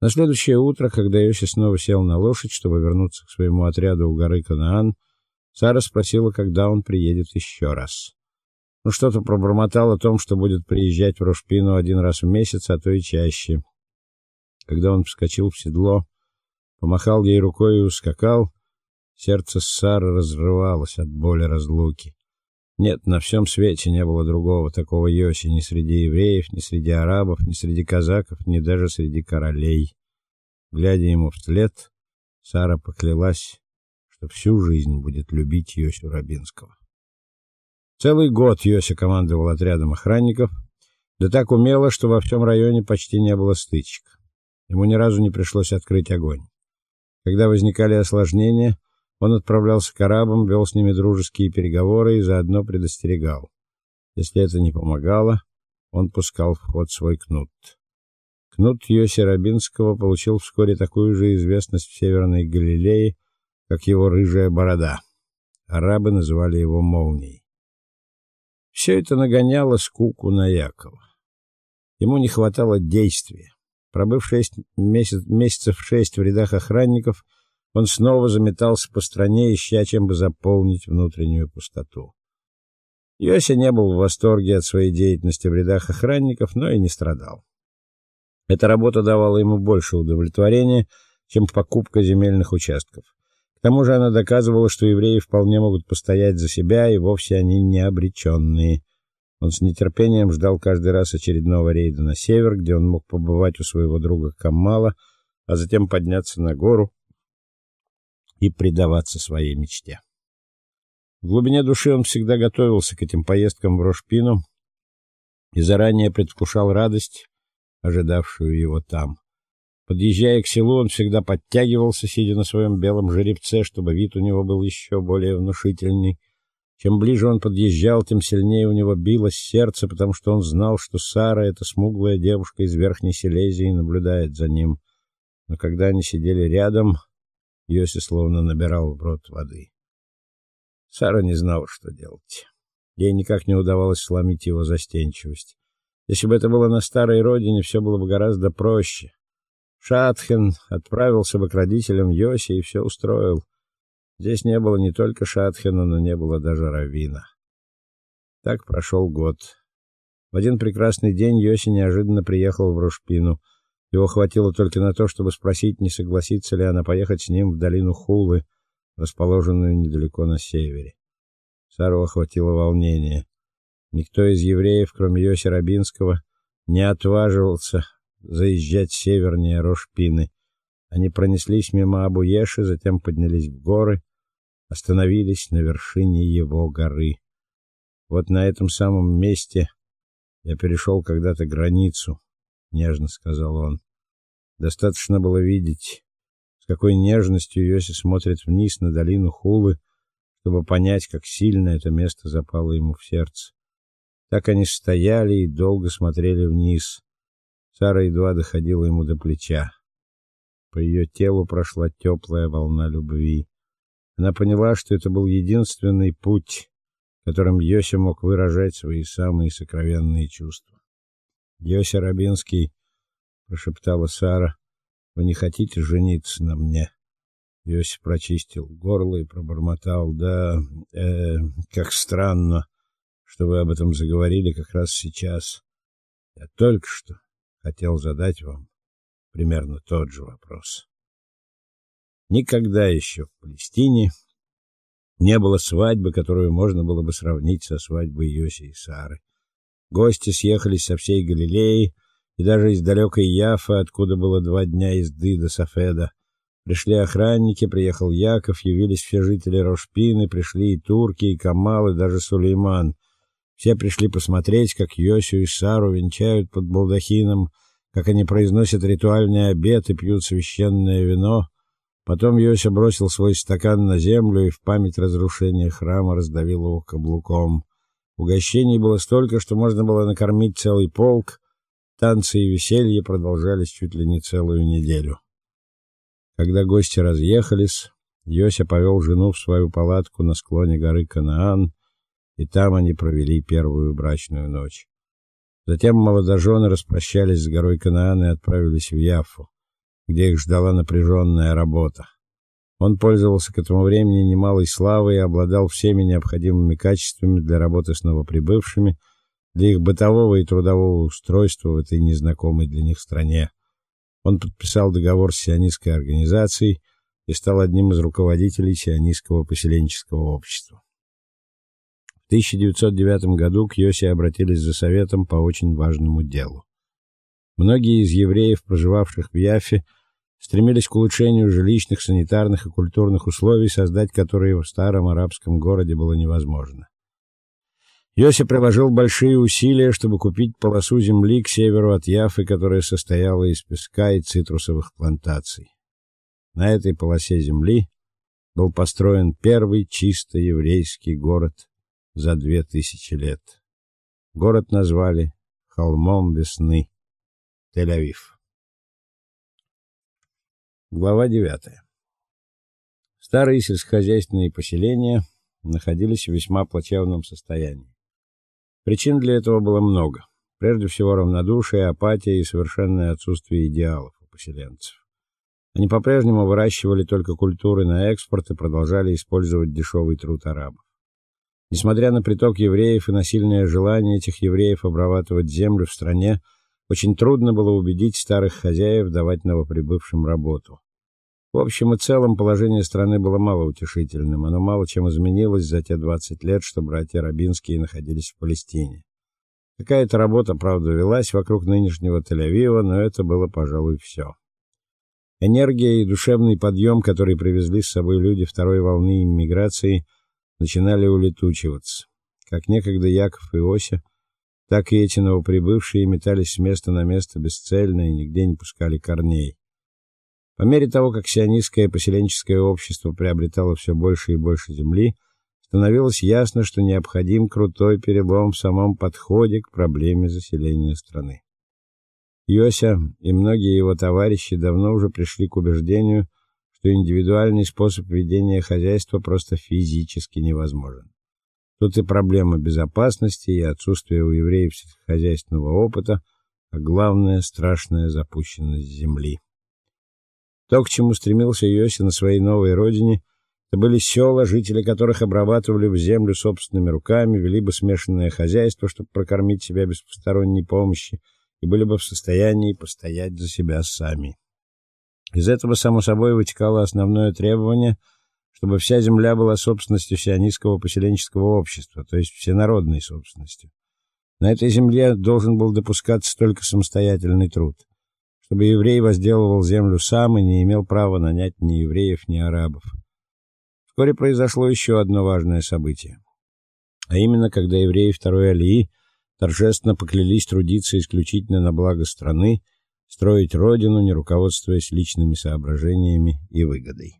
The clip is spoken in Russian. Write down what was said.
На следующее утро, когда Йоси снова сел на лошадь, чтобы вернуться к своему отряду у горы Канаан, Сара спросила, когда он приедет еще раз. Ну что-то пробормотал о том, что будет приезжать в Рошпину один раз в месяц, а то и чаще. Когда он вскочил в седло, помахал ей рукой и ускакал, сердце Сары разрывалось от боли разлуки. Нет, на всем свете не было другого такого Йоси ни среди евреев, ни среди арабов, ни среди казаков, ни даже среди королей. Глядя ему вслед, Сара поклялась, что всю жизнь будет любить Йосю Рабинского. Целый год Йося командовал отрядом охранников, да так умело, что во всем районе почти не было стычек. Ему ни разу не пришлось открыть огонь. Когда возникали осложнения, он отправлялся к арабам, вел с ними дружеские переговоры и заодно предостерегал. Если это не помогало, он пускал в ход свой кнут. Кнут Йоси Рабинского получил вскоре такую же известность в Северной Галилее, как его рыжая борода. Арабы называли его молнией. Все это нагоняло скуку на Якова. Ему не хватало действия. Пробыв шесть месяц, месяцев шесть в рядах охранников, он снова заметался по стране, ища чем бы заполнить внутреннюю пустоту. Йося не был в восторге от своей деятельности в рядах охранников, но и не страдал. Эта работа давала ему больше удовлетворения, чем покупка земельных участков. К тому же она доказывала, что евреи вполне могут постоять за себя, и вовсе они не обреченные. Он с нетерпением ждал каждый раз очередного рейда на север, где он мог побывать у своего друга Камала, а затем подняться на гору и предаваться своей мечте. В глубине души он всегда готовился к этим поездкам в Рошпину и заранее предвкушал радость, ожидавшую его там. Подъезжая к селу, он всегда подтягивался, сидя на своем белом жеребце, чтобы вид у него был еще более внушительный. Чем ближе он подъезжал, тем сильнее у него билось сердце, потому что он знал, что Сара эта смуглая девушка из Верхней Силезии наблюдает за ним. Но когда они сидели рядом, Йоси словно набирал в рот воды. Сара не знала, что делать. Ей никак не удавалось сломить его застенчивость. Если бы это было на старой родине, все было бы гораздо проще. Шатхен отправился бы к родителям Йоси и все устроил. Здесь не было не только Шатхена, но не было даже Равина. Так прошел год. В один прекрасный день Йоси неожиданно приехал в Рушпину. Его хватило только на то, чтобы спросить, не согласится ли она поехать с ним в долину Хулы, расположенную недалеко на севере. Сару охватило волнение. Никто из евреев, кроме Йоси Рабинского, не отваживался заезжать севернее Рошпины. Они пронеслись мимо Абу-Еши, затем поднялись в горы, остановились на вершине его горы. Вот на этом самом месте я перешел когда-то границу нежно сказал он. Достаточно было видеть, с какой нежностью Йоси смотрит вниз на долину Хулы, чтобы понять, как сильно это место запало ему в сердце. Так они стояли и долго смотрели вниз. Сара едва доходила ему до плеча. По ее телу прошла теплая волна любви. Она поняла, что это был единственный путь, которым Йоси мог выражать свои самые сокровенные чувства. Йося Рабинский, прошептала Сара. Вы не хотите жениться на мне? Йося прочистил горло и пробормотал: "Да, э, как странно, что вы об этом заговорили как раз сейчас. Я только что хотел задать вам примерно тот же вопрос. Никогда еще в Палестине не было свадьбы, которую можно было бы сравнить со свадьбой Йоси и Сары. Гости съехались со всей Галилеи и даже из далекой Яфы, откуда было два дня езды до Сафеда. Пришли охранники, приехал Яков, явились все жители Рошпины, пришли и турки, и Камал, и даже Сулейман. Все пришли посмотреть, как Йосю и Сару венчают под балдахином, как они произносят ритуальный обед и пьют священное вино. Потом Йося бросил свой стакан на землю и в память разрушения храма раздавил его каблуком. Угощений было столько, что можно было накормить целый полк. Танцы и веселье продолжались чуть ли не целую неделю. Когда гости разъехались, Йося повел жену в свою палатку на склоне горы Канаан, и там они провели первую брачную ночь. Затем молодожены распрощались с горой Канаан и отправились в Яффу. где их ждала напряженная работа. Он пользовался к этому времени немалой славой и обладал всеми необходимыми качествами для работы с новоприбывшими, для их бытового и трудового устройства в этой незнакомой для них стране. Он подписал договор с сионистской организацией и стал одним из руководителей сионистского поселенческого общества. В 1909 году к Йосе обратились за советом по очень важному делу. Многие из евреев, проживавших в Яффе, стремились к улучшению жилищных, санитарных и культурных условий, создать которые в старом арабском городе было невозможно. Йоси приложил большие усилия, чтобы купить полосу земли к северу от Яффы, которая состояла из песка и цитрусовых плантаций. На этой полосе земли был построен первый чисто еврейский город за две тысячи лет. Город назвали холмом весны Тель-Авив. Глава 9. Старые сельскохозяйственные поселения находились в весьма плачевном состоянии. Причин для этого было много. Прежде всего равнодушие, апатия и совершенное отсутствие идеалов у поселенцев. Они по-прежнему выращивали только культуры на экспорт и продолжали использовать дешевый труд арабов. Несмотря на приток евреев и насильное желание этих евреев обрабатывать землю в стране, очень трудно было убедить старых хозяев давать новоприбывшим работу. В общем и целом положение страны было малоутешительным. Оно мало чем изменилось за те 20 лет, что братья Рабинские находились в Палестине. Какая-то работа, правда, велась вокруг нынешнего Тель-Авива, но это было, пожалуй, все. Энергия и душевный подъем, которые привезли с собой люди второй волны иммиграции, начинали улетучиваться. Как некогда Яков и Ося, так и эти новоприбывшие метались с места на место бесцельно и нигде не пускали корней. По мере того, как сионистское поселенческое общество приобретало все больше и больше земли, становилось ясно, что необходим крутой перелом в самом подходе к проблеме заселения страны. Йося и многие его товарищи давно уже пришли к убеждению, что индивидуальный способ ведения хозяйства просто физически невозможен. Тут и проблема безопасности, и отсутствие у евреев сельскохозяйственного опыта, а главное страшная запущенность земли. То, к чему стремился Йоси на своей новой родине, это были села, жители которых обрабатывали бы землю собственными руками, вели бы смешанное хозяйство, чтобы прокормить себя без посторонней помощи, и были бы в состоянии постоять за себя сами. Из этого само собой вытекало основное требование – чтобы вся земля была собственностью сионистского поселенческого общества, то есть всенародной собственностью. На этой земле должен был допускаться только самостоятельный труд, чтобы еврей возделывал землю сам и не имел права нанять ни евреев, ни арабов. Вскоре произошло еще одно важное событие. А именно, когда евреи второй алии торжественно поклялись трудиться исключительно на благо страны, строить родину, не руководствуясь личными соображениями и выгодой.